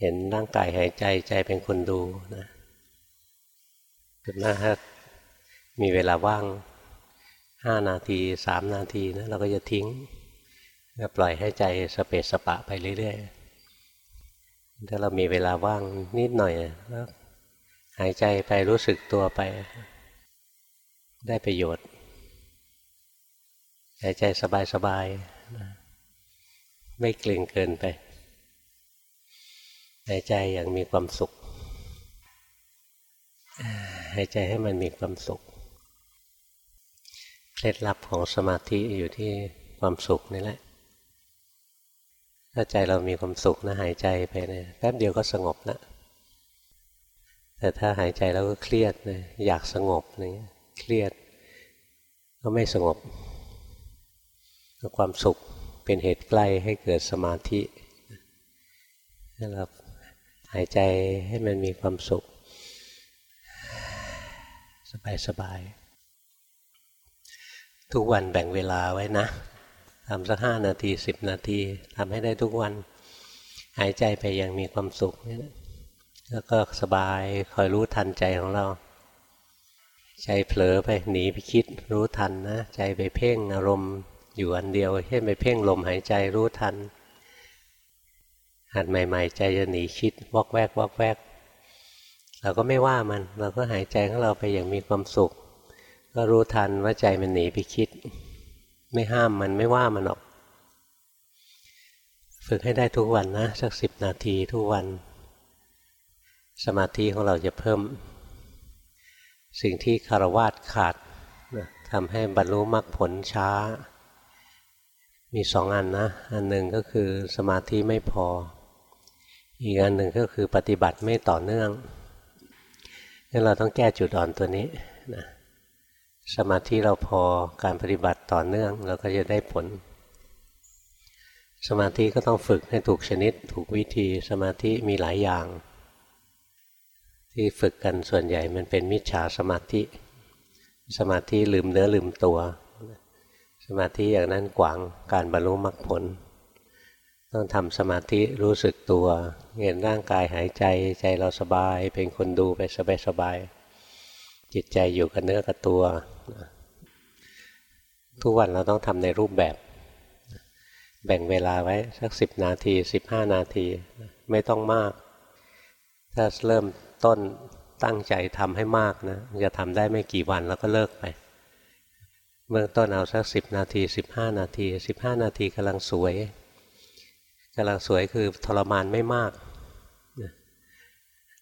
เห็นร่างกายหายใจใจเป็นคนดูนะถึงหน้าถ้ามีเวลาว่างห้านาทีสามนาทีนะเราก็จะทิ้งก็ปล่อยให้ใจสเปสสปะไปเรื่อยๆถ้าเรามีเวลาว่างนิดหน่อยแล้วหายใจไปรู้สึกตัวไป ได้ประโยชน์ หายใจสบายๆไม่เกร็งเกินไป หายใจอย่างมีความสุข หายใจให้มันมีความสุข เคล็ดลับของสมาธิอยู่ที่ความสุขนี่แหละ ถ้าใจเรามีความสุขนะหายใจไปเนะี่ยแป๊บเดียวก็สงบแล้ว แต่ถ้าหายใจแล้วก็เครียดนะอยากสงบนี่เครียด ก็ไม่สงบ ความสุขเป็นเหตุใกล้ให้เกิดสมาธิให้เรา หายใจให้มันมีความสุข สบายสบายทุกวันแบ่งเวลาไว้นะทำสักห้านาทีสิบนาทีทำให้ได้ทุกวัน หายใจไปอย่างมีความสุขนี่นะแล้วก็สบายคอยรู้ทันใจของเรา ใจเผลอไปหนีไปคิดรู้ทันนะ ใจไปเพ่งอารมณ์อยู่อันเดียวเช่นไปเพ่งลมหายใจรู้ทัน หัดใหม่ ๆ ใจจะหนีคิดวอกแวกวอกแวก เราก็ไม่ว่ามัน เราก็หายใจของเราไปอย่างมีความสุข ก็รู้ทันว่าใจมันหนีไปคิด ไม่ห้ามมันไม่ว่ามันหรอก ฝึกให้ได้ทุกวันนะ สักสิบนาทีทุกวัน สมาธิของเราจะเพิ่ม สิ่งที่คารวาสขาดทำให้บรรลุมรรคผลช้ามีสองอันนะ อันหนึ่งก็คือสมาธิไม่พอ อีกอันหนึ่งก็คือปฏิบัติไม่ต่อเนื่องงั้นเราต้องแก้จุดอ่อนตัวนี้นะสมาธิเราพอการปฏิบัติต่อเนื่องเราก็จะได้ผล สมาธิก็ต้องฝึกให้ถูกชนิด ถูกวิธีสมาธิมีหลายอย่าง ที่ฝึกกันส่วนใหญ่มันเป็นมิจฉาสมาธิ สมาธิลืมเนื้อลืมตัว สมาธิอย่างนั้นกวางการบรรลุมรรคผล ต้องทำสมาธิรู้สึกตัวเห็นร่างกายหายใจใจเราสบาย เป็นคนดูไปสบายสบายจิตใจอยู่กับเนื้อกับตัว ทุกวันเราต้องทำในรูปแบบ แบ่งเวลาไว้สักสิบนาทีสิบห้านาทีไม่ต้องมาก ถ้าเริ่มต้นตั้งใจทำให้มากนะจะทำได้ไม่กี่วันแล้วก็เลิกไปเมื่อต้นเอาสักสิบนาทีสิบห้านาทีสิบห้านาทีกำลังสวย กำลังสวยคือทรมานไม่มาก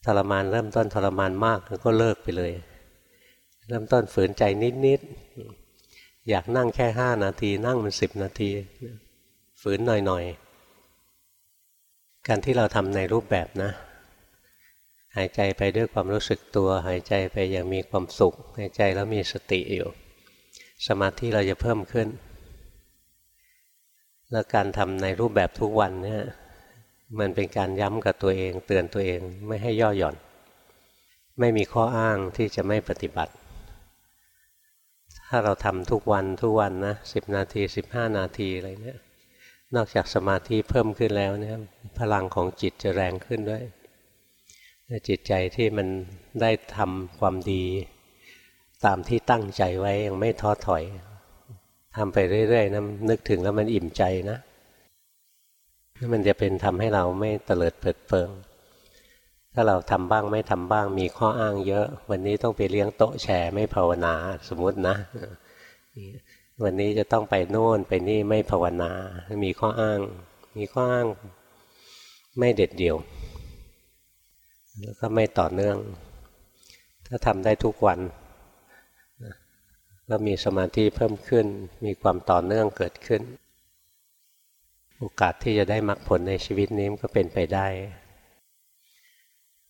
ทรมานเริ่มต้นทรมานมากแล้วก็เลิกไปเลย เริ่มต้นฝืนใจนิดๆอยากนั่งแค่ห้านาที นั่งมันสิบนาที ฝืนหน่อยๆการที่เราทำในรูปแบบนะ หายใจไปด้วยความรู้สึกตัว หายใจไปอย่างมีความสุข หายใจแล้วมีสติอยู่ สมาธิเราจะเพิ่มขึ้น แล้วการทำในรูปแบบทุกวันเนี่ยมันเป็นการย้ำกับตัวเอง เตือนตัวเองไม่ให้ย่อหย่อน ไม่มีข้ออ้างที่จะไม่ปฏิบัติ ถ้าเราทำทุกวันทุกวันนะสิบนาทีสิบห้านาทีอะไรเนี่ยนอกจากสมาธิเพิ่มขึ้นแล้วเนี่ยพลังของจิตจะแรงขึ้นด้วย จิตใจที่มันได้ทำความดี ตามที่ตั้งใจไว้ยังไม่ท้อถอย ทำไปเรื่อยๆนะนึกถึงแล้วมันอิ่มใจนะมันจะเป็นทำให้เราไม่เตลิดเปิดเปิง ถ้าเราทำบ้างไม่ทำบ้างมีข้ออ้างเยอะ วันนี้ต้องไปเลี้ยงโต๊ะแชร์ไม่ภาวนาสมมตินะ วันนี้จะต้องไปโน่นไปนี่ไม่ภาวนา มีข้ออ้าง มีข้ออ้างไม่เด็ดเดี่ยว แล้วก็ไม่ต่อเนื่อง ถ้าทำได้ทุกวัน ก็มีสมาธิเพิ่มขึ้น มีความต่อเนื่องเกิดขึ้น โอกาสที่จะได้มรรคผลในชีวิตนี้มันก็เป็นไปได้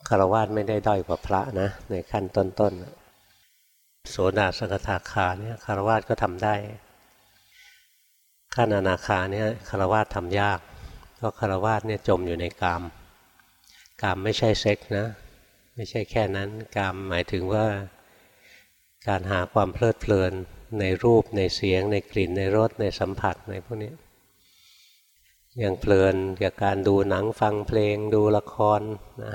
คารวะไม่ได้ด้อยกว่าพระนะในขั้นต้นๆโสดาสกทาคาเนี่ยคารวะก็ทำได้ขั้นอนาคาเนี่ยคารวะทำยากเพราะคารวะเนี่ยจมอยู่ในกามกามไม่ใช่เซ็กนะ ไม่ใช่แค่นั้นกามหมายถึงว่า การหาความเพลิดเพลินในรูปในเสียง ในกลิ่นในรสในสัมผัสในพวกนี้อย่างเพลินกับการดูหนังฟังเพลง ดูละครนะ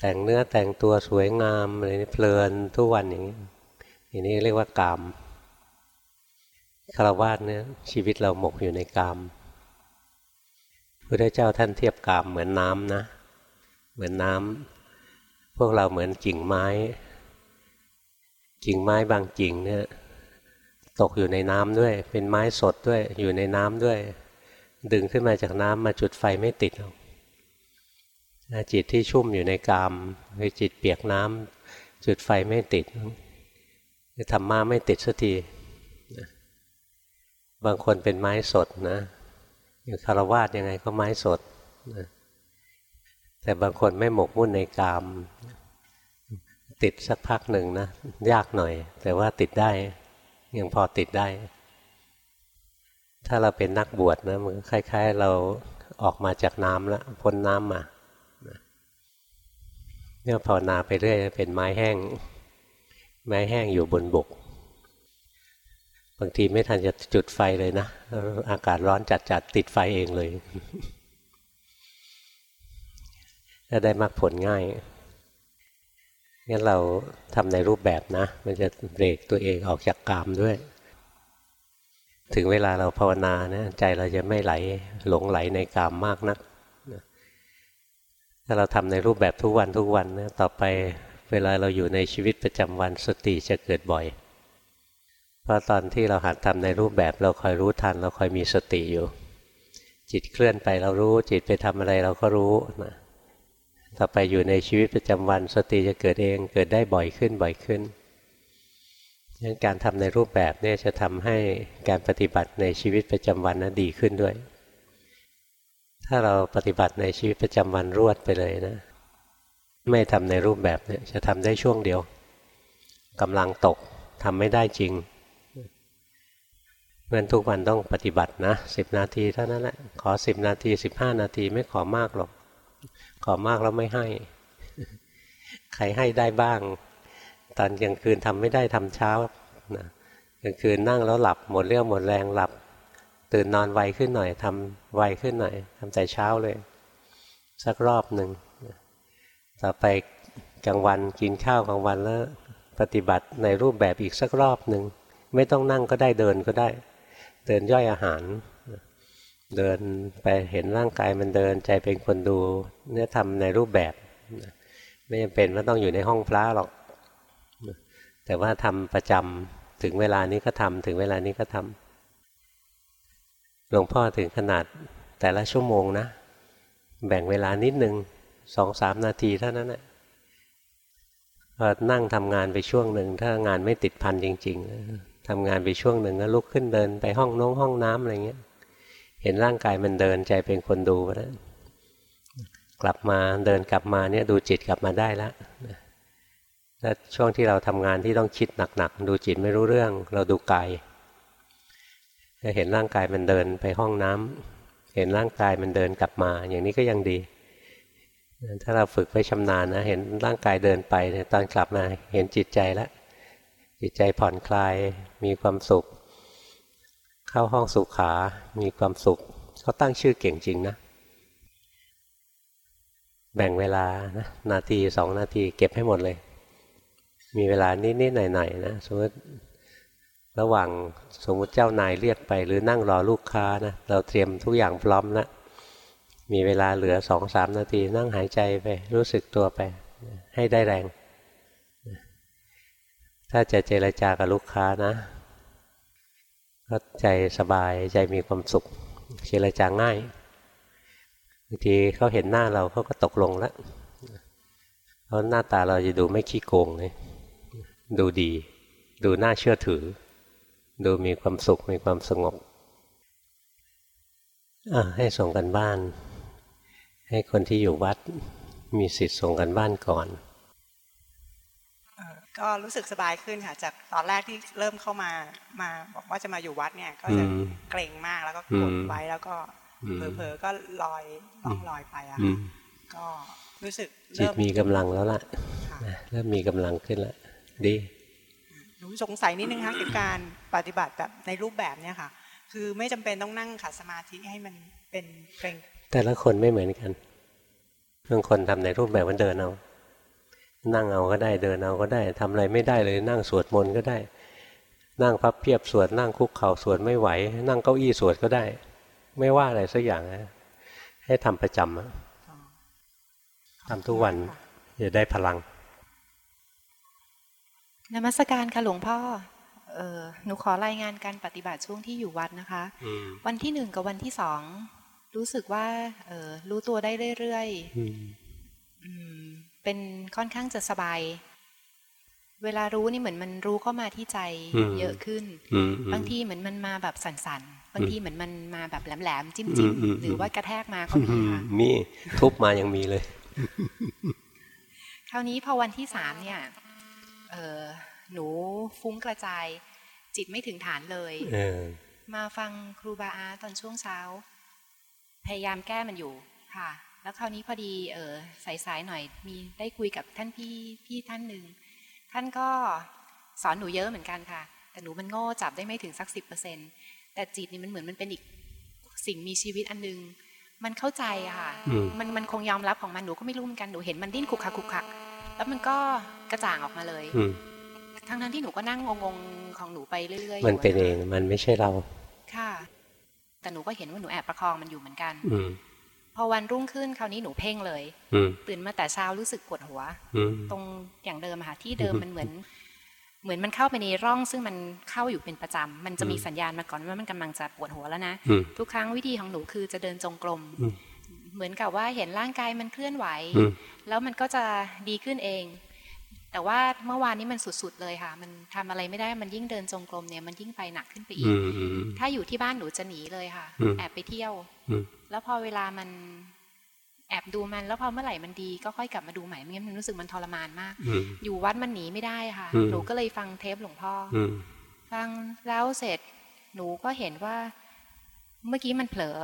แต่งเนื้อแต่งตัวสวยงามอะไรนี่เพลินทุกวันอย่างนี้อย่างนี้เรียกว่ากามคารวะเนี่ยชีวิตเราหมกอยู่ในกามพระเจ้าท่านเทียบกามเหมือนน้ำนะ เหมือนน้ำพวกเราเหมือนกิ่งไม้ กิ่งไม้บางกิ่งเนี่ยตกอยู่ในน้ำด้วย เป็นไม้สดด้วย อยู่ในน้ำด้วย ดึงขึ้นมาจากน้ำมาจุดไฟไม่ติดหรอกจิตที่ชุ่มอยู่ในกามคือจิตเปียกน้ำจุดไฟไม่ติดธรรมะไม่ติดสักทีบางคนเป็นไม้สดนะอย่างคารวาสยังไงก็ไม้สดนะแต่บางคนไม่หมกมุ่นในกาม ติดสักพักหนึ่งนะ ยากหน่อย แต่ว่าติดได้ ยังพอติดได้ ถ้าเราเป็นนักบวชนะมันคล้าย ๆ เราออกมาจากน้ำแล้วพ้นน้ำมาเนี่ยภาวนาไปเรื่อยเป็นไม้แห้ง ไม้แห้งอยู่บนบก บางทีไม่ทันจะจุดไฟเลยนะ อากาศร้อนจัดๆติดไฟเองเลยจะได้มากผลง่าย งั้นเราทำในรูปแบบนะ มันจะเบรกตัวเองออกจากกามด้วย ถึงเวลาเราภาวนานะใจเราจะไม่ไหลหลงไหลในกามมากนักถ้าเราทำในรูปแบบทุกวันทุกวันนะต่อไปเวลาเราอยู่ในชีวิตประจำวันสติจะเกิดบ่อย เพราะตอนที่เราหัดทำในรูปแบบเราคอยรู้ทัน เราคอยมีสติอยู่ จิตเคลื่อนไปเรารู้จิตไปทำอะไรเราก็รู้นะ ต่อไปอยู่ในชีวิตประจำวัน สติจะเกิดเองเกิดได้บ่อยขึ้นบ่อยขึ้นงั้นการทำในรูปแบบเนี่ยจะทำให้การปฏิบัติในชีวิตประจำวันนั้นดีขึ้นด้วย ถ้าเราปฏิบัติในชีวิตประจำวันรวดไปเลยนะ ไม่ทำในรูปแบบเนี่ยจะทำได้ช่วงเดียวกำลังตกทำไม่ได้จริงเมื่อทุกวันต้องปฏิบัตินะสิบนาทีเท่านั้นแหละขอสิบนาทีสิบห้านาทีไม่ขอมากหรอก ขอมากแล้วไม่ให้ ใครให้ได้บ้าง ตอนกลางคืนทำไม่ได้ทำเช้านะกลางคืนนั่งแล้วหลับหมดเรี่ยวหมดแรงหลับ ตื่นนอนไวขึ้นหน่อยทำไวขึ้นหน่อยทำแต่เช้าเลย สักรอบหนึ่งต่อไปกลางวันกินข้าวกลางวันแล้วปฏิบัติในรูปแบบอีกสักรอบหนึ่งไม่ต้องนั่งก็ได้เดินก็ได้ เดินย่อยอาหาร เดินไปเห็นร่างกายมันเดินใจเป็นคนดูเนี่ยทำในรูปแบบไม่จำเป็นว่าต้องอยู่ในห้องพระหรอก แต่ว่าทำประจำถึงเวลานี้ก็ทำถึงเวลานี้ก็ทำหลวงพ่อถึงขนาดแต่ละชั่วโมงนะ แบ่งเวลานิดนึงสองสามนาทีเท่านั้นแหละพอนั่งทำงานไปช่วงหนึ่ง ถ้างานไม่ติดพันจริง ๆทำงานไปช่วงหนึ่งก็ลุกขึ้นเดินไปห้องน้องห้องน้ำอะไรเงี้ย เห็นร่างกายมันเดินใจเป็นคนดูแล้วกลับมาเดินกลับมาเนี่ยดูจิตกลับมาได้แล้วแล้วช่วงที่เราทำงานที่ต้องคิดหนักๆดูจิตไม่รู้เรื่อง เราดูกายเห็นร่างกายมันเดินไปห้องน้ำเห็นร่างกายมันเดินกลับมา อย่างนี้ก็ยังดี ถ้าเราฝึกไปชำนาญนะเห็นร่างกายเดินไปตอนกลับมาเห็นจิตใจแล้วจิตใจผ่อนคลายมีความสุข เข้าห้องสุขา มีความสุขเขาตั้งชื่อเก่งจริงนะ แบ่งเวลานะนาทีสองนาทีเก็บให้หมดเลย มีเวลานิดๆหน่อยๆนะสมมติระหว่างสมมติเจ้านายเรียกไป หรือนั่งรอลูกค้านะเราเตรียมทุกอย่างพร้อมแล้วมีเวลาเหลือสองสามนาทีนั่งหายใจไป รู้สึกตัวไป ให้ได้แรง ถ้าจะเจรจากับลูกค้านะ ก็ใจสบายใจมีความสุขเจรจาง่ายบางทีเขาเห็นหน้าเราเขาก็ตกลงแล้วเพราะหน้าตาเราจะดูไม่ขี้โกงเลยดูดี ดูน่าเชื่อถือ ดูมีความสุขมีความสงบให้ส่งกันบ้าน ให้คนที่อยู่วัดมีสิทธิ์ส่งกันบ้านก่อน ก็รู้สึกสบายขึ้นค่ะ จากตอนแรกที่เริ่มเข้ามามาบอกว่าจะมาอยู่วัดเนี่ย ก็จะเกรงมากแล้วก็กดไว้แล้วก็เผลอๆก็ลอยล่องลอยไปอะก็รู้สึกจิตมีกำลังแล้วล่ะเริ่มมีกำลังขึ้นแล้วดีหนูสงสัยนิดนึงค่ะกับการปฏิบัติแบบในรูปแบบเนี้ยค่ะ คือไม่จำเป็นต้องนั่งขัดสมาธิให้มันเป็นเกรงแต่ละคนไม่เหมือนกันบางคนทำในรูปแบบว่าเดินเอา นั่งเอาก็ได้เดินเอาก็ได้ทำอะไรไม่ได้เลยนั่งสวดมนต์ก็ได้ นั่งพับเพียบสวดนั่งคุกเข่าสวดไม่ไหว นั่งเก้าอี้สวดก็ได้ ไม่ว่าอะไรสักอย่างนะให้ทำประจำทำทุกวันจะได้พลังนมัสการค่ะหลวงพ่อเออหนูขอรายงานการปฏิบัติช่วงที่อยู่วัดนะคะ วันที่หนึ่งกับวันที่สองรู้สึกว่า เออรู้ตัวได้เรื่อยๆ เป็นค่อนข้างจะสบาย เวลารู้นี่เหมือนมันรู้เข้ามาที่ใจเยอะขึ้น บางทีเหมือนมันมาแบบสั่นๆ บางทีเหมือนมันมาแบบแหลมๆ จิ้มๆ หรือว่ากระแทกมาก็มีค่ะมีทุบมายังมีเลย คราวนี้พอวันที่สามเนี่ยเออหนูฟุ้งกระจาย จิตไม่ถึงฐานเลยเออมาฟังครูบาอาตอนช่วงเช้า พยายามแก้มันอยู่ค่ะ แล้วคราวนี้พอดีเออสายๆหน่อยมีได้คุยกับท่านพี่พี่ท่านหนึ่งท่านก็สอนหนูเยอะเหมือนกันค่ะ แต่หนูมันโง่จับได้ไม่ถึงสักสิบเปอร์เซ็นแต่จิตนี่มันเหมือนมันเป็นอีกสิ่งมีชีวิตอันนึง มันเข้าใจอะค่ะ มันมันคงยอมรับของมันหนูก็ไม่รู้เหมือนกันหนูเห็นมันดิ้นขุกขักขุกขักแล้วมันก็กระจ่างออกมาเลยทั้งนั้นที่หนูก็นั่งงงๆของหนูไปเรื่อยๆมันเป็นเองมันไม่ใช่เราค่ะ แต่หนูก็เห็นว่าหนูแอบประคองมันอยู่เหมือนกัน พอวันรุ่งขึ้นคราวนี้หนูเพ่งเลยตื่นมาแต่เช้ารู้สึกปวดหัวตรงอย่างเดิมค่ะที่เดิมมันเหมือน เหมือนมันเข้าไปในร่องซึ่งมันเข้าอยู่เป็นประจำมันจะมีสัญญาณมาก่อนว่ามันกำลังจะปวดหัวแล้วนะทุกครั้งวิธีของหนูคือจะเดินจงกรมเหมือนกับว่าเห็นร่างกายมันเคลื่อนไหว แล้วมันก็จะดีขึ้นเอง แต่ว่าเมื่อวานนี้มันสุด ๆ เลยค่ะ มันทำอะไรไม่ได้มันยิ่งเดินจงกรมเนี่ยมันยิ่งไปหนักขึ้นไปอีก ถ้าอยู่ที่บ้านหนูจะหนีเลยค่ะ แอบไปเที่ยว แล้วพอเวลามันแอบดูมันแล้วพอเมื่อไหร่มันดีก็ค่อยกลับมาดูใหม่ไม่งั้นมันรู้สึกมันทรมานมาก อยู่วัดมันหนีไม่ได้ค่ะ หนูก็เลยฟังเทปหลวงพ่อฟังแล้วเสร็จหนูก็เห็นว่า เมื่อกี้มันเผลอ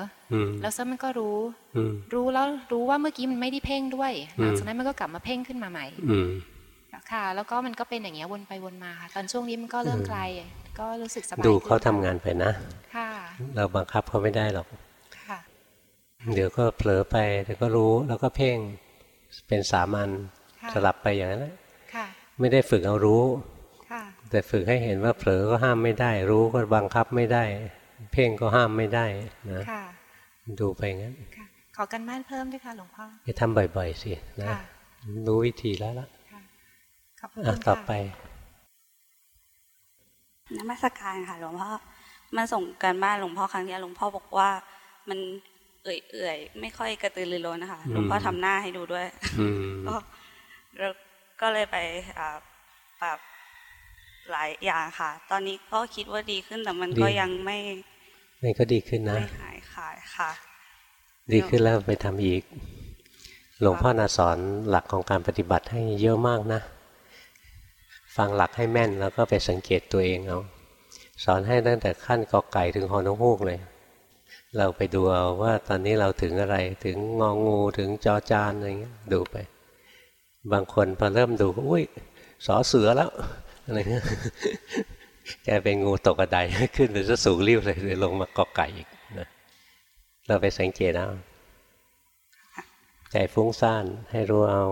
แล้วซะมันก็รู้รู้แล้วรู้ว่าเมื่อกี้มันไม่ได้เพ่งด้วยหลังจากนั้นมันก็กลับมาเพ่งขึ้นมาใหม่ ค่ะ แล้วก็มันก็เป็นอย่างเงี้ยวนไปวนมาค่ะ ตอนช่วงนี้มันก็เริ่มไกลก็รู้สึกสบายดูเขาทำงานไปนะ ค่ะ เราบังคับเขาไม่ได้หรอกค่ะ เดี๋ยวก็เผลอไปเดี๋ยวก็รู้แล้วก็เพ่งเป็นสามัญสลับไปอย่างนั้นแหละไม่ได้ฝึกเอารู้แต่ฝึกให้เห็นว่าเผลอก็ห้ามไม่ได้ รู้ก็บังคับไม่ได้ เพ่งก็ห้ามไม่ได้นะดูไปงั้นขอกันบ้านเพิ่มด้วยค่ะหลวงพ่อไปทำบ่อย ๆ สินะรู้วิธีแล้วล่ะ อะต่อไปนมัสการค่ะหลวงพ่อมาส่งการบ้านหลวงพ่อครั้งนี้หลวงพ่อบอกว่า มันเอื่อยๆไม่ค่อยกระตือรือร้นนะคะหลวงพ่อทำหน้าให้ดูด้วยก็ก็เลยไปปรับหลายอย่างค่ะ ตอนนี้ก็คิดว่าดีขึ้นแต่มันก็ยังไม่มันก็ดีขึ้นนะไม่หายขาดค่ะ ดีขึ้นแล้วไปทำอีก หลวงพ่อนาสอนหลักของการปฏิบัติให้เยอะมากนะ ฟังหลักให้แม่นแล้วก็ไปสังเกตตัวเองเอาสอนให้ตั้งแต่ขั้นกอไก่ถึงหอนฮูกเลย เราไปดูเอาว่าตอนนี้เราถึงอะไรถึงงองูถึงจอจานอะไรเงี้ยดูไป บางคนพอเริ่มดูอุ้ยสอเสือแล้วอะไรเงี้ยแกเป็นงูตกกระไดขึ้นไปจะสูงริ้วเลยเลยลงมากอไก่อีกนะเราไปสังเกตเอาใจฟุ้งซ่านให้รู้เอา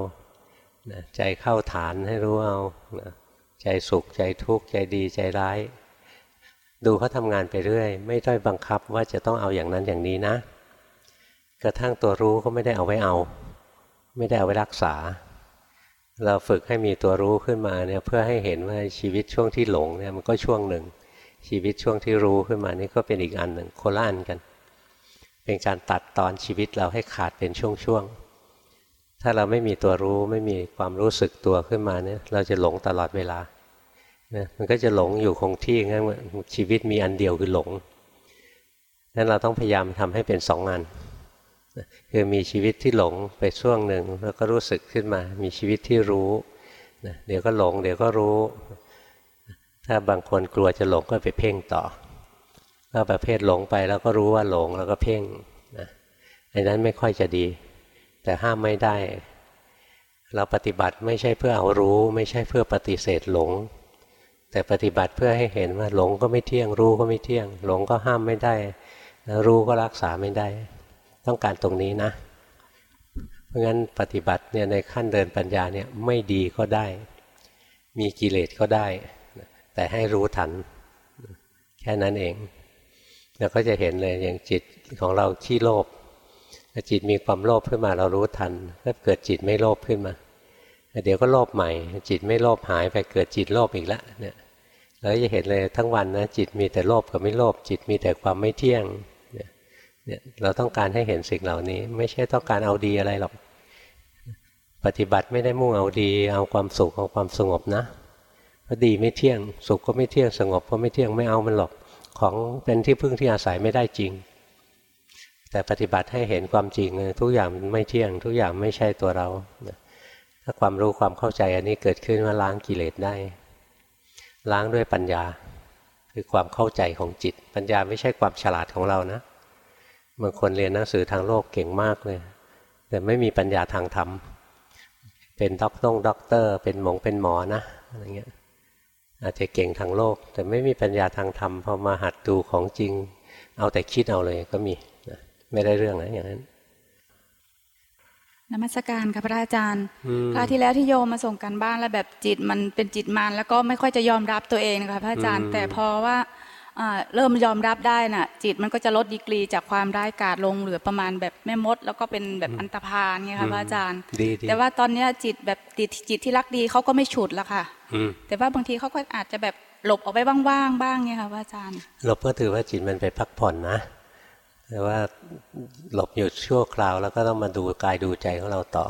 ใจเข้าฐานให้รู้เอา ใจสุขใจทุกข์ใจดีใจร้าย ดูเขาทำงานไปเรื่อย ไม่ได้บังคับว่าจะต้องเอาอย่างนั้นอย่างนี้นะ กระทั่งตัวรู้ก็ไม่ได้เอาไว้เอา ไม่ได้เอาไว้รักษา เราฝึกให้มีตัวรู้ขึ้นมาเนี่ยเพื่อให้เห็นว่าชีวิตช่วงที่หลงเนี่ยมันก็ช่วงหนึ่ง ชีวิตช่วงที่รู้ขึ้นมานี่ก็เป็นอีกอันหนึ่งโคล่านกัน เป็นการตัดตอนชีวิตเราให้ขาดเป็นช่วงๆถ้าเราไม่มีตัวรู้ไม่มีความรู้สึกตัวขึ้นมาเนี่ยเราจะหลงตลอดเวลา นะมันก็จะหลงอยู่คงที่งั้นชีวิตมีอันเดียวคือหลงนั้นเราต้องพยายามทำให้เป็นสองอันคือมีชีวิตที่หลงไปช่วงหนึ่งแล้วก็รู้สึกขึ้นมา มีชีวิตที่รู้นะเดี๋ยวก็หลง เดี๋ยวก็รู้ ถ้าบางคนกลัวจะหลงก็ไปเพ่งต่อถ้าประเภทหลงไปแล้วก็รู้ว่าหลงแล้วก็เพ่งนะอันนั้นไม่ค่อยจะดี แต่ห้ามไม่ได้ เราปฏิบัติไม่ใช่เพื่อเอารู้ ไม่ใช่เพื่อปฏิเสธหลง แต่ปฏิบัติเพื่อให้เห็นว่าหลงก็ไม่เที่ยงรู้ก็ไม่เที่ยง หลงก็ห้ามไม่ได้แล้วรู้ก็รักษาไม่ได้ ต้องการตรงนี้นะ เพราะงั้นปฏิบัติเนี่ยในขั้นเดินปัญญาเนี่ยไม่ดีก็ได้ มีกิเลสก็ได้ แต่ให้รู้ทันแค่นั้นเองเราก็จะเห็นเลยอย่างจิตของเราขี้โลภจิตมีความโลภขึ้นมาเรารู้ทันก็เกิดจิตไม่โลภขึ้นมาเดี๋ยวก็โลภใหม่ จิตไม่โลภหายไปเกิดจิตโลภอีกแล้วเนี่ย เราจะเห็นเลยทั้งวันนะจิตมีแต่โลภกับไม่โลภจิตมีแต่ความไม่เที่ยงเนี่ยเราต้องการให้เห็นสิ่งเหล่านี้ ไม่ใช่ต้องการเอาดีอะไรหรอก ปฏิบัติไม่ได้มุ่งเอาดี เอาความสุขเอาความสงบนะเพราะดีไม่เที่ยง สุขก็ไม่เที่ยงสงบก็ไม่เที่ยงไม่เอามันหรอกของเป็นที่พึ่งที่อาศัยไม่ได้จริง แต่ปฏิบัติให้เห็นความจริงทุกอย่างไม่เที่ยง ทุกอย่างไม่ใช่ตัวเราถ้าความรู้ความเข้าใจอันนี้เกิดขึ้นว่าล้างกิเลสได้ ล้างด้วยปัญญา คือความเข้าใจของจิต ปัญญาไม่ใช่ความฉลาดของเรานะบางคนเรียนหนังสือทางโลกเก่งมากเลย แต่ไม่มีปัญญาทางธรรมเป็นด็อกต้องด็อกเตอร์ เป็นหมงเป็นหมอนะอะไรเงี้ยอาจจะเก่งทางโลก แต่ไม่มีปัญญาทางธรรมพอมาหัดดูของจริง เอาแต่คิดเอาเลยก็มีนะไม่ได้เรื่องนะอย่างนั้น นมัสการค่ะพระอาจารย์คราวที่แล้วที่โยมมาส่งกันบ้านแล้วแบบจิตมันเป็นจิตมันแล้วก็ไม่ค่อยจะยอมรับตัวเองนะคะพระอาจารย์ แต่พอว่าเริ่มยอมรับได้น่ะ จิตมันก็จะลดดีกรีจากความร้ายกาจลงเหลือประมาณแบบแม่มด แล้วก็เป็นแบบอันตรพานไงค่ะพระอาจารย์ แต่ว่าตอนนี้จิตแบบติดจิตที่รักดีเขาก็ไม่ฉุดแล้วค่ะแต่ว่าบางทีเขาก็อาจจะแบบหลบออกไปบ้างๆบ้างไงค่ะพระอาจารย์หลบก็ถือว่าจิตมันไปพักผ่อนนะ แต่ว่าหลบอยู่ชั่วคราวแล้วก็ต้องมาดูกายดูใจของเราต่อ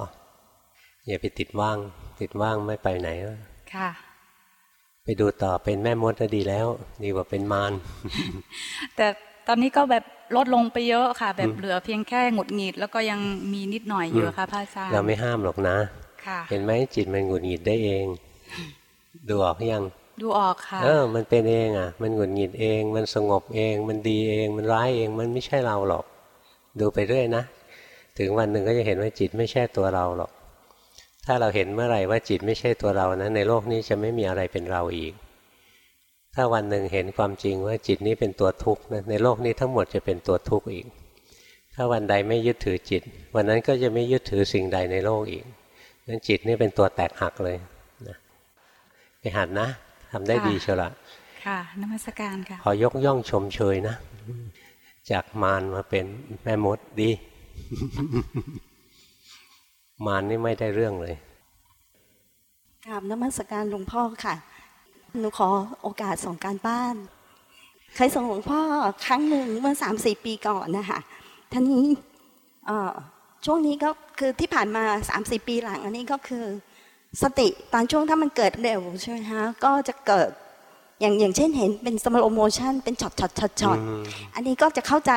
อย่าไปติดว่าง ติดว่างไม่ไปไหนค่ะ ไปดูต่อเป็นแม่มดก็ดีแล้ว ดีกว่าเป็นมารแต่ตอนนี้ก็แบบลดลงไปเยอะค่ะ แบบเหลือเพียงแค่หงุดหงิด แล้วก็ยังมีนิดหน่อยอยู่ค่ะพระอาจารย์เราไม่ห้ามหรอกนะ เห็นไหมจิตมันหงุดหงิดได้เอง ดูออกยัง ดูออกค่ะ เออ มันเป็นเองอะ มันหงุดหงิดเอง มันสงบเอง มันดีเอง มันร้ายเอง มันไม่ใช่เราหรอก ดูไปเรื่อยนะ ถึงวันหนึ่งก็จะเห็นว่าจิตไม่ใช่ตัวเราหรอก ถ้าเราเห็นเมื่อไหร่ว่าจิตไม่ใช่ตัวเรานะ ในโลกนี้จะไม่มีอะไรเป็นเราอีก ถ้าวันหนึ่งเห็นความจริงว่าจิตนี้เป็นตัวทุกข์นะ ในโลกนี้ทั้งหมดจะเป็นตัวทุกข์อีก ถ้าวันใดไม่ยึดถือจิต วันนั้นก็จะไม่ยึดถือสิ่งใดในโลกอีกนั้นจิตนี่เป็นตัวแตกหักเลยนะไปหัดนะ ทำได้ดีเชียวละค่ะนมัสการค่ะ ขอยกย่องชมเชยนะ จากมารมาเป็นแม่มดดี มารนี่ไม่ได้เรื่องเลยกราบนมัสการหลวงพ่อค่ะหนูขอโอกาสส่งการบ้านเคยส่งหลวงพ่อครั้งหนึ่งเมื่อสามสี่ปีก่อนนะคะท่านี้ช่วงนี้ก็คือที่ผ่านมาสามสี่ปีหลัง อันนี้ก็คือ สติตอนช่วงถ้ามันเกิดเร็วใช่ไหมคะก็จะเกิดอย่างอย่างเช่นเห็นเป็น slow motion เป็น shot shot shot shot อันนี้ก็จะเข้าใจ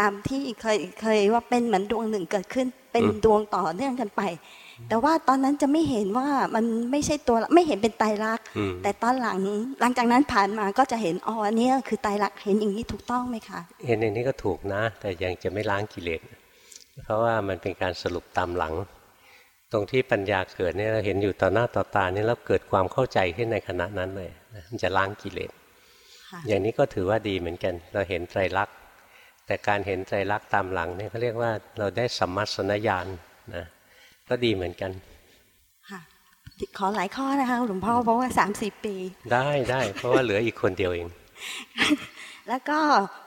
ตามที่เคยเคยว่าเป็นเหมือนดวงหนึ่งเกิดขึ้น เป็นดวงต่อเนื่องกันไป แต่ว่าตอนนั้นจะไม่เห็นว่ามันไม่ใช่ตัวไม่เห็นเป็นไตรลักษณ์แต่ตอนหลังหลังจากนั้นผ่านมาก็จะเห็นอ๋ออันนี้คือไตรลักษณ์เห็นอย่างนี้ถูกต้องไหมคะเห็นอย่างนี้ก็ถูกนะ แต่ยังจะไม่ล้างกิเลสเพราะว่ามันเป็นการสรุปตามหลัง ตรงที่ปัญญาเกิดเนี่ยเราเห็นอยู่ต่อหน้าต่อตานี่แล้วเกิดความเข้าใจขึ้นในขณะนั้นเลยมันจะล้างกิเลสอย่างนี้ก็ถือว่าดีเหมือนกัน เราเห็นไตรลักษณ์แต่การเห็นไตรลักษณ์ตามหลังเนี่ยเขาเรียกว่าเราได้สัมมาสนญาณนะก็ดีเหมือนกันขอหลายข้อนะคะหลวงพ่อเพราะว่าสามสี่ปี ได้ได้เพราะว่าเหลืออีกคนเดียวเอง แล้วก็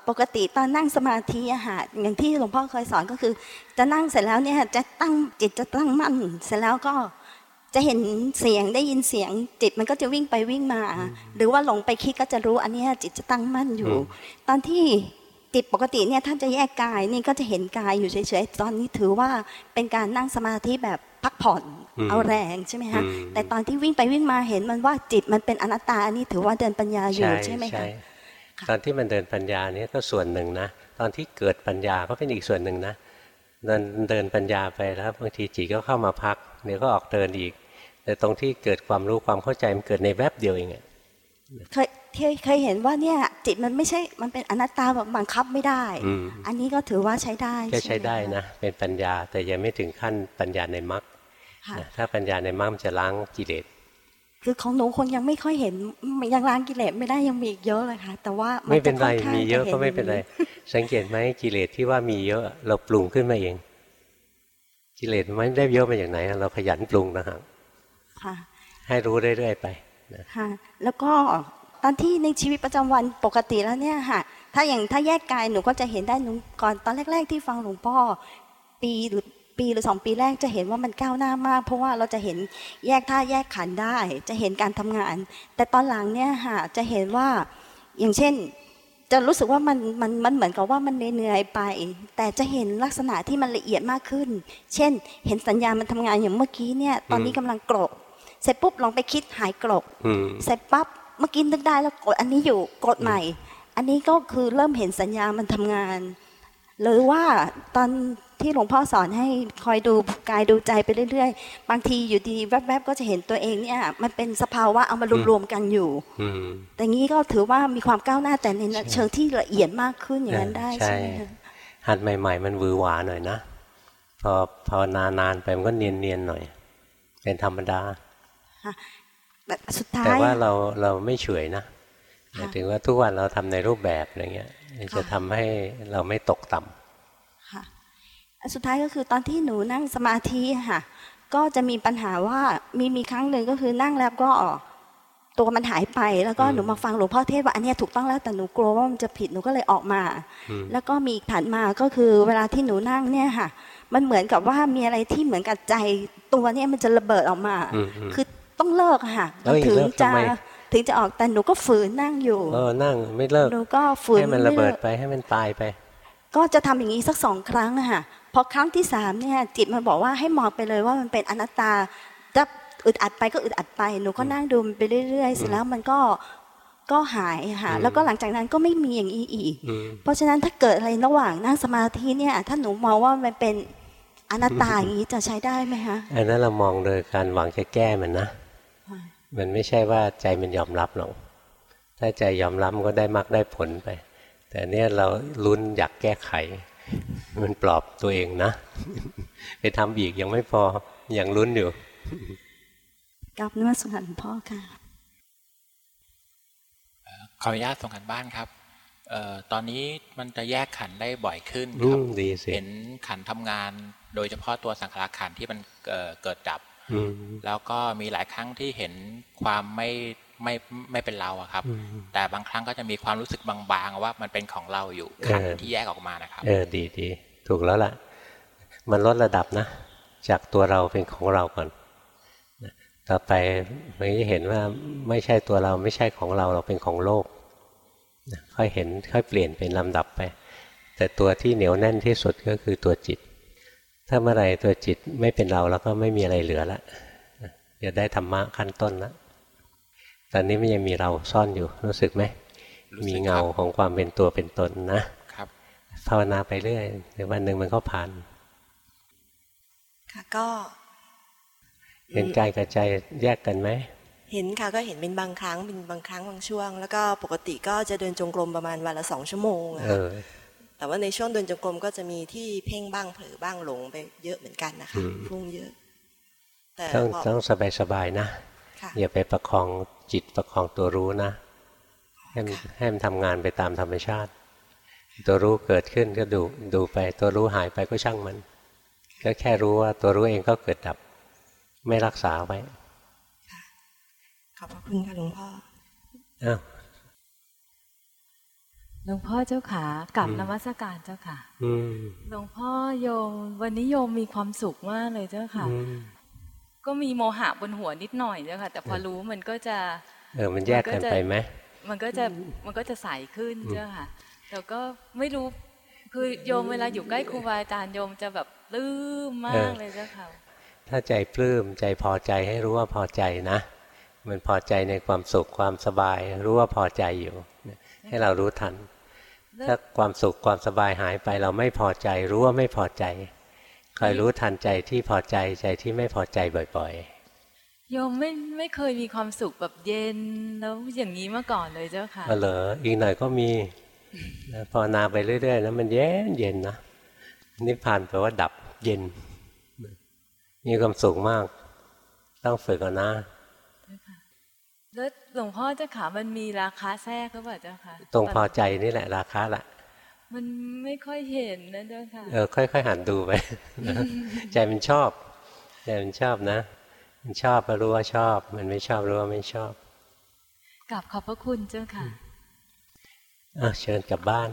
ปกติตอนนั่งสมาธิอะค่ะอย่างที่หลวงพ่อเคยสอนก็คือ จะนั่งเสร็จแล้วเนี่ยจะตั้งจิตจะตั้งมั่น เสร็จแล้วก็จะเห็นเสียงได้ยินเสียง จิตมันก็จะวิ่งไปวิ่งมา หรือว่าหลงไปคิดก็จะรู้อันนี้จิตจะตั้งมั่นอยู่ ตอนที่จิตปกติเนี่ยท่านจะแยกกายนี่ก็จะเห็นกายอยู่เฉยๆตอนนี้ถือว่าเป็นการนั่งสมาธิแบบพักผ่อนเอาแรงใช่ไหมคะแต่ตอนที่วิ่งไปวิ่งมาเห็นมันว่าจิตมันเป็นอนัตตาอันนี้ถือว่าเดินปัญญาอยู่ใช่ไหมคะ ตอนที่มันเดินปัญญานี่ก็ส่วนหนึ่งนะ ตอนที่เกิดปัญญาก็เป็นอีกส่วนหนึ่งนะเดินเดินปัญญาไปแล้วบางทีจิตก็เข้ามาพักเดี๋ยวก็ออกเดินอีก แต่ตรงที่เกิดความรู้ความเข้าใจมันเกิดในแวบเดียวเองเคยเคยเห็นว่าเนี่ยจิตมันไม่ใช่มันเป็นอนัตตาแบบบังคับไม่ได้ อันนี้ก็ถือว่าใช้ได้แค่ใช้ได้นะเป็นปัญญาแต่ยังไม่ถึงขั้นปัญญาในมรรคถ้าปัญญาในมรรคจะล้างกิเลส คือของหนูคงยังไม่ค่อยเห็นยังล้างกิเลสไม่ได้ยังมีอีกเยอะเลยค่ะ แต่ว่าไม่เป็นไรมีเยอะก็ไม่เป็นไร สังเกตไหมกิเลสที่ว่ามีเยอะ เราปรุงขึ้นมาเอง กิเลสมันได้เยอะมาจากไหน เราขยันปรุงนะฮะให้รู้เรื่อยๆไปค่ะแล้วก็ตอนที่ในชีวิตประจำวันปกติแล้วเนี่ยค่ะ ถ้าอย่างถ้าแยกกายหนูก็จะเห็นได้หนูก่อนตอนแรก ๆ ที่ฟังหลวงพ่อ ปีหรือ ปีหรือสองปีแรกจะเห็นว่ามันก้าวหน้ามาก เพราะว่าเราจะเห็นแยกท่าแยกขันได้ จะเห็นการทำงาน แต่ตอนหลังเนี่ยค่ะจะเห็นว่าอย่างเช่น จะรู้สึกว่ามันมันมันเหมือนกับว่ามันเหนื่อยไป แต่จะเห็นลักษณะที่มันละเอียดมากขึ้น เช่น เห็นสัญญามันทำงานอย่างเมื่อกี้เนี่ยตอนนี้กำลังกรกเสร็จปุ๊บลองไปคิดหายกรกเสร็จปั๊บเมื่อกี้นึกได้แล้วกดอันนี้อยู่กดใหม่ อันนี้ก็คือเริ่มเห็นสัญญามันทำงาน หรือว่าตอน ที่หลวงพ่อสอนให้คอยดูกายดูใจไปเรื่อยๆ บางทีอยู่ดีแวบๆ ก็จะเห็นตัวเองเนี่ย มันเป็นสภาวะเอามารวมๆกันอยู่แต่งี้ก็ถือว่ามีความก้าวหน้าแต่ในเชิงที่ละเอียดมากขึ้นอย่างนั้นได้ใช่ไหมหัดใหม่ ๆ มันวือหวาหน่อยนะพอภาวนานานไปมันก็เนียนๆหน่อย เป็นธรรมดาสุดท้ายแต่ว่าเราเราไม่เฉยนะหมายถึงว่าทุกวันเราทำในรูปแบบอะไรเงี้ยจะทำให้เราไม่ตกต่ำค่ะ สุดท้ายก็คือตอนที่หนูนั่งสมาธิค่ะ ก็จะมีปัญหาว่ามีมีครั้งหนึ่งก็คือนั่งแล้วก็ตัวมันหายไปแล้วก็หนูมาฟังหลวงพ่อเทศว่าอันนี้ถูกต้องแล้วแต่หนูกลัวว่ามันจะผิดหนูก็เลยออกมา แล้วก็มีอีกถัดมาก็คือเวลาที่หนูนั่งเนี่ยค่ะ มันเหมือนกับว่ามีอะไรที่เหมือนกับใจตัวเนี่ยมันจะระเบิดออกมา คือต้องเลิกค่ะถึงจะถึงจะออกแต่หนูก็ฝืนนั่งอยู่เออนั่งไม่เลิกหนูก็ฝืนให้มันระเบิดไปให้มันตายไป ก็จะทำอย่างนี้สักสองครั้งค่ะ พอครั้งที่สามเนี่ยจิตมันบอกว่าให้มองไปเลยว่ามันเป็นอนัตตาจะอึดอัดไปก็อึดอัดไปหนูก็นั่งดูมันไปเรื่อยๆเสร็จแล้วมันก็ก็หายค่ะแล้วก็หลังจากนั้นก็ไม่มีอย่างนี้อีก เพราะฉะนั้นถ้าเกิดอะไรระหว่างนั่งสมาธิเนี่ยถ้าหนูมองว่ามันเป็นอนัตตาอย่างนี้จะใช้ได้ไหมคะอันนั้นเรามองโดยการหวังจะแก้มันนะ มันไม่ใช่ว่าใจมันยอมรับหรอกถ้าใจยอมรับก็ได้มากได้ผลไป แต่เนี้ยเราลุ้นอยากแก้ไข มันปลอบตัวเองนะ ไปทำอีกยังไม่พอยังลุ้นอยู่กับนวัตสุขันพ่อค่ะขออนุญาตส่งกันบ้านครับออตอนนี้มันจะแยกขันได้บ่อยขึ้นครับเห็นขันทำงาน โดยเฉพาะตัวสังขารขันที่มันเกิดดับ แล้วก็มีหลายครั้งที่เห็นความไม่ ไม่ไม่เป็นเราอะครับ แต่บางครั้งก็จะมีความรู้สึกบางๆว่ามันเป็นของเราอยู่ขันที่แยกออกมานะครับ เออดีดีถูกแล้วล่ะ มันลดระดับนะ จากตัวเราเป็นของเราก่อนต่อไปมันจะเห็นว่าไม่ใช่ตัวเราไม่ใช่ของเราเราเป็นของโลกค่อยเห็นค่อยเปลี่ยนเป็นลำดับไป แต่ตัวที่เหนียวแน่นที่สุดก็คือตัวจิต ถ้าเมื่อไรตัวจิตไม่เป็นเราแล้วก็ไม่มีอะไรเหลือละจะได้ธรรมะขั้นต้นละ ตอนนี้มันยังมีเราซ่อนอยู่รู้สึกไหมมีเงาของความเป็นตัวเป็นตนนะครับภาวนาไปเรื่อยในวันหนึ่งมันก็ผ่าน ค่ะก็เห็นกายกับใจแยกกันไหมเห็นค่ะก็เห็นเป็นบางครั้งเป็นบางครั้งบางช่วง แล้วก็ปกติก็จะเดินจงกรมประมาณวันละสองชั่วโมงอะแต่ว่าในช่วงเดินจงกรมก็จะมีที่เพ่งบ้างเผลอบ้างหลงไปเยอะเหมือนกันนะคะพุ่งเยอะแต่ต้องต้องสบายสบายนะ อย่าไปประคองจิตประคองตัวรู้นะ ให้ให้มันทำงานไปตามธรรมชาติ ตัวรู้เกิดขึ้นก็ดูดูไป ตัวรู้หายไปก็ช่างมัน ก็แค่รู้ว่าตัวรู้เองก็เกิดดับ ไม่รักษาไว้ขอบพระคุณค่ะหลวงพ่ออ้าวหลวงพ่อเจ้าขากับนมัสการเจ้าค่ะหลวงพ่อโยม วันนี้โยมมีความสุขมากเลยเจ้าค่ะ ก็มีโมหะบนหัวนิดหน่อยเจ้าค่ะ แต่พอรู้มันก็จะเออมันแยกกันไปไหมมันก็จะมันก็จะใสขึ้นเจ้าค่ะแต่ก็ไม่รู้คือโยมเวลาอยู่ใกล้ครูบาอาจารย์โยมจะแบบปลื้มมากเลยเจ้าค่ะถ้าใจปลื้มใจพอใจให้รู้ว่าพอใจนะ มันพอใจในความสุขความสบาย รู้ว่าพอใจอยู่ ให้เรารู้ทัน ถ้าความสุขความสบายหายไปเราไม่พอใจ รู้ว่าไม่พอใจ คอยรู้ทันใจที่พอใจใจที่ไม่พอใจบ่อยๆ โยมไม่ไม่เคยมีความสุขแบบเย็นแล้วอย่างนี้มาก่อนเลยเจ้าค่ะเหรออีกหน่อยก็มีพอนาไปเรื่อยๆนะมันเย็นเย็นนะนิพพานแปลว่าดับเย็น มีความสุขมาก ต้องฝึกก่อนนะแล้วหลวงพ่อเจ้าขามันมีราคาแทรกก็เปล่าเจ้าค่ะตรงพอใจนี่แหละราคาละ มันไม่ค่อยเห็นนะเจ้าค่ะเออค่อยๆหันดูไปใจมันชอบใจมันชอบนะ มันชอบก็รู้ว่าชอบ มันไม่ชอบรู้ว่าไม่ชอบกลับขอบพระคุณเจ้าค่ะอะเชิญกลับบ้าน